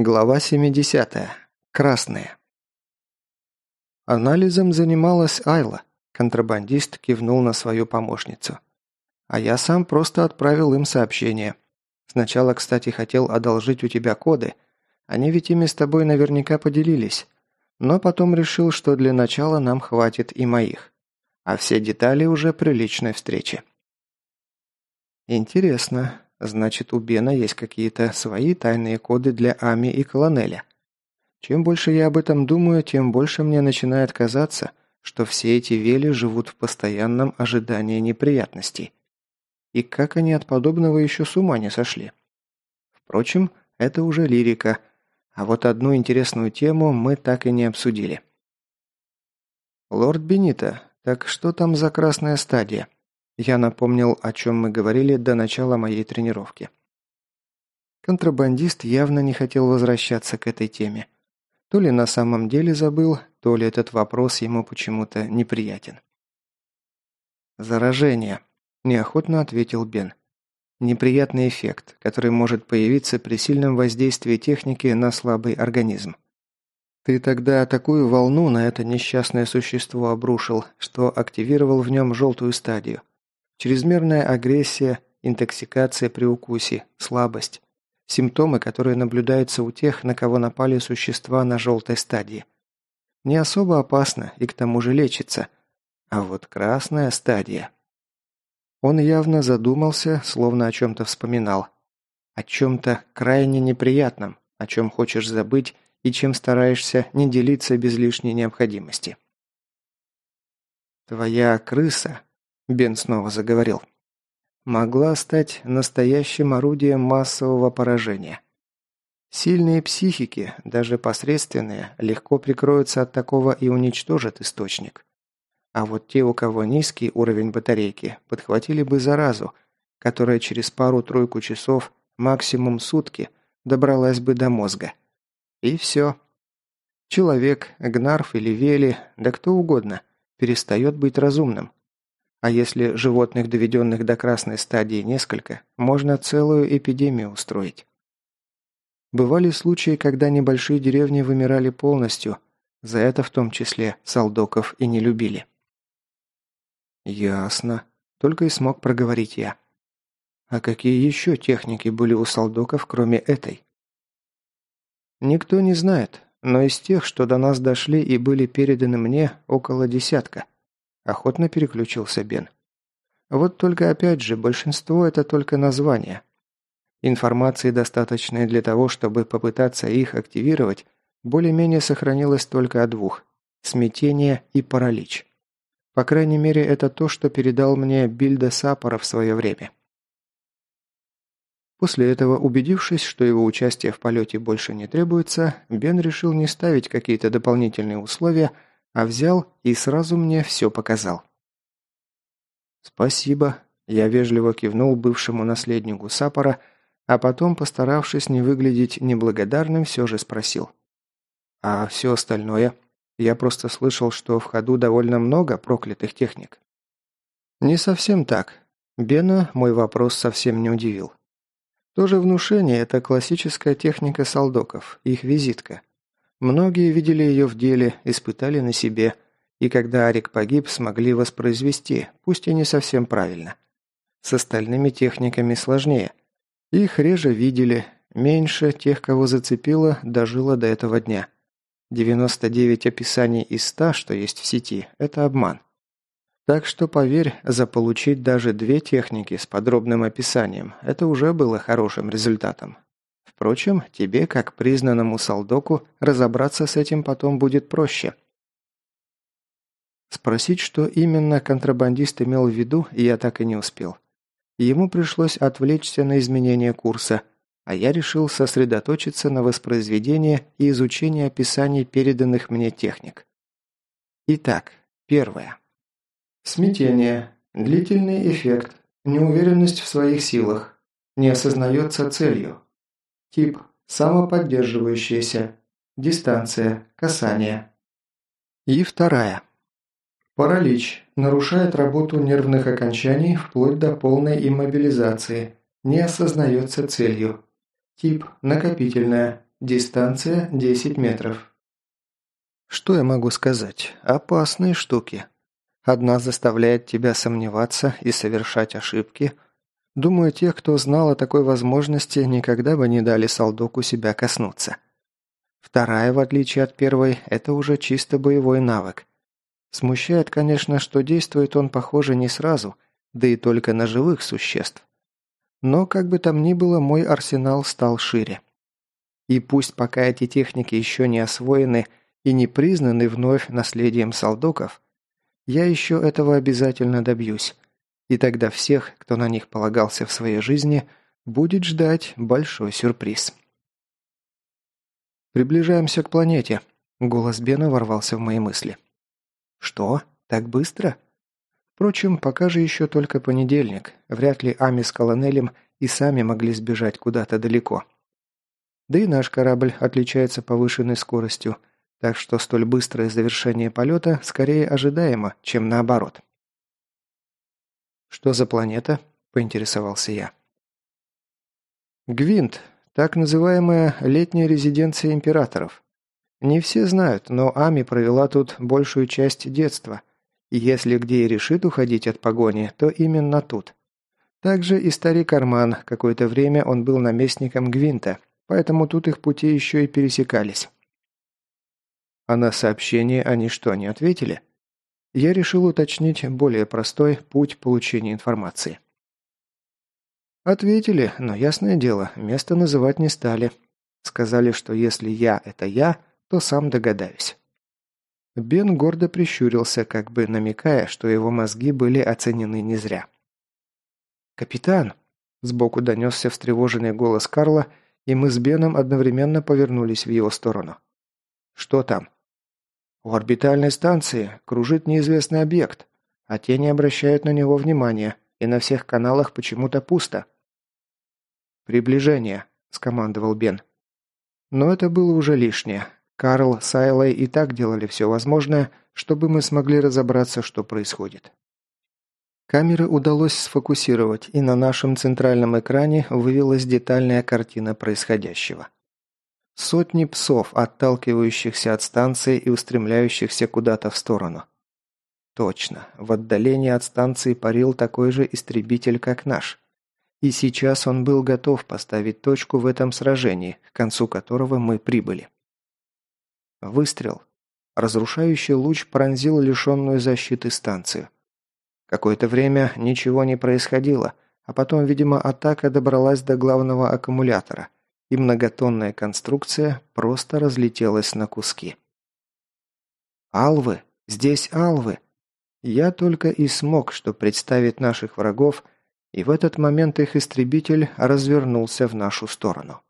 Глава 70. Красные. Анализом занималась Айла. Контрабандист кивнул на свою помощницу. А я сам просто отправил им сообщение. Сначала, кстати, хотел одолжить у тебя коды. Они ведь ими с тобой наверняка поделились. Но потом решил, что для начала нам хватит и моих. А все детали уже при личной встрече. Интересно, Значит, у Бена есть какие-то свои тайные коды для Ами и Колонеля. Чем больше я об этом думаю, тем больше мне начинает казаться, что все эти вели живут в постоянном ожидании неприятностей. И как они от подобного еще с ума не сошли? Впрочем, это уже лирика, а вот одну интересную тему мы так и не обсудили. «Лорд Бенита, так что там за красная стадия?» Я напомнил, о чем мы говорили до начала моей тренировки. Контрабандист явно не хотел возвращаться к этой теме. То ли на самом деле забыл, то ли этот вопрос ему почему-то неприятен. «Заражение», – неохотно ответил Бен. «Неприятный эффект, который может появиться при сильном воздействии техники на слабый организм. Ты тогда такую волну на это несчастное существо обрушил, что активировал в нем желтую стадию. Чрезмерная агрессия, интоксикация при укусе, слабость. Симптомы, которые наблюдаются у тех, на кого напали существа на желтой стадии. Не особо опасно и к тому же лечится. А вот красная стадия. Он явно задумался, словно о чем-то вспоминал. О чем-то крайне неприятном, о чем хочешь забыть и чем стараешься не делиться без лишней необходимости. «Твоя крыса Бен снова заговорил. Могла стать настоящим орудием массового поражения. Сильные психики, даже посредственные, легко прикроются от такого и уничтожат источник. А вот те, у кого низкий уровень батарейки, подхватили бы заразу, которая через пару-тройку часов, максимум сутки, добралась бы до мозга. И все. Человек, Гнарф или Вели, да кто угодно, перестает быть разумным. А если животных, доведенных до красной стадии, несколько, можно целую эпидемию устроить. Бывали случаи, когда небольшие деревни вымирали полностью, за это в том числе солдоков и не любили. «Ясно», — только и смог проговорить я. «А какие еще техники были у солдоков, кроме этой?» «Никто не знает, но из тех, что до нас дошли и были переданы мне, около десятка. Охотно переключился Бен. Вот только опять же, большинство это только названия. Информации, достаточной для того, чтобы попытаться их активировать, более-менее сохранилось только о двух – смятение и паралич. По крайней мере, это то, что передал мне Бильда Сапора в свое время. После этого, убедившись, что его участие в полете больше не требуется, Бен решил не ставить какие-то дополнительные условия – а взял и сразу мне все показал. «Спасибо», – я вежливо кивнул бывшему наследнику Сапора, а потом, постаравшись не выглядеть неблагодарным, все же спросил. «А все остальное? Я просто слышал, что в ходу довольно много проклятых техник». «Не совсем так. Бена мой вопрос совсем не удивил. Тоже внушение – это классическая техника солдоков, их визитка. Многие видели ее в деле, испытали на себе, и когда Арик погиб, смогли воспроизвести, пусть и не совсем правильно. С остальными техниками сложнее. Их реже видели, меньше тех, кого зацепило, дожило до этого дня. 99 описаний из 100, что есть в сети, это обман. Так что, поверь, заполучить даже две техники с подробным описанием, это уже было хорошим результатом. Впрочем, тебе, как признанному солдоку, разобраться с этим потом будет проще. Спросить, что именно контрабандист имел в виду, я так и не успел. Ему пришлось отвлечься на изменение курса, а я решил сосредоточиться на воспроизведении и изучении описаний переданных мне техник. Итак, первое. Смятение. Длительный эффект. Неуверенность в своих силах. Не осознается целью. Тип – самоподдерживающаяся. Дистанция – касание. И вторая. Паралич. Нарушает работу нервных окончаний вплоть до полной иммобилизации. Не осознается целью. Тип – накопительная. Дистанция 10 метров. Что я могу сказать? Опасные штуки. Одна заставляет тебя сомневаться и совершать ошибки. Думаю, тех, кто знал о такой возможности, никогда бы не дали солдоку себя коснуться. Вторая, в отличие от первой, это уже чисто боевой навык. Смущает, конечно, что действует он, похоже, не сразу, да и только на живых существ. Но, как бы там ни было, мой арсенал стал шире. И пусть пока эти техники еще не освоены и не признаны вновь наследием солдоков, я еще этого обязательно добьюсь. И тогда всех, кто на них полагался в своей жизни, будет ждать большой сюрприз. «Приближаемся к планете», — голос Бена ворвался в мои мысли. «Что? Так быстро?» Впрочем, пока же еще только понедельник. Вряд ли Ами с Колонелем и сами могли сбежать куда-то далеко. Да и наш корабль отличается повышенной скоростью, так что столь быстрое завершение полета скорее ожидаемо, чем наоборот. «Что за планета?» – поинтересовался я. «Гвинт. Так называемая летняя резиденция императоров. Не все знают, но Ами провела тут большую часть детства. Если где и решит уходить от погони, то именно тут. Также и старик Арман, какое-то время он был наместником Гвинта, поэтому тут их пути еще и пересекались. А на сообщение они что, не ответили? Я решил уточнить более простой путь получения информации. Ответили, но ясное дело, место называть не стали. Сказали, что если я – это я, то сам догадаюсь. Бен гордо прищурился, как бы намекая, что его мозги были оценены не зря. «Капитан!» – сбоку донесся встревоженный голос Карла, и мы с Беном одновременно повернулись в его сторону. «Что там?» У орбитальной станции кружит неизвестный объект, а те не обращают на него внимания, и на всех каналах почему-то пусто. «Приближение», – скомандовал Бен. Но это было уже лишнее. Карл с Айлой и так делали все возможное, чтобы мы смогли разобраться, что происходит. Камеры удалось сфокусировать, и на нашем центральном экране вывелась детальная картина происходящего. Сотни псов, отталкивающихся от станции и устремляющихся куда-то в сторону. Точно, в отдалении от станции парил такой же истребитель, как наш. И сейчас он был готов поставить точку в этом сражении, к концу которого мы прибыли. Выстрел. Разрушающий луч пронзил лишенную защиты станцию. Какое-то время ничего не происходило, а потом, видимо, атака добралась до главного аккумулятора – и многотонная конструкция просто разлетелась на куски. «Алвы! Здесь алвы!» Я только и смог, что представить наших врагов, и в этот момент их истребитель развернулся в нашу сторону.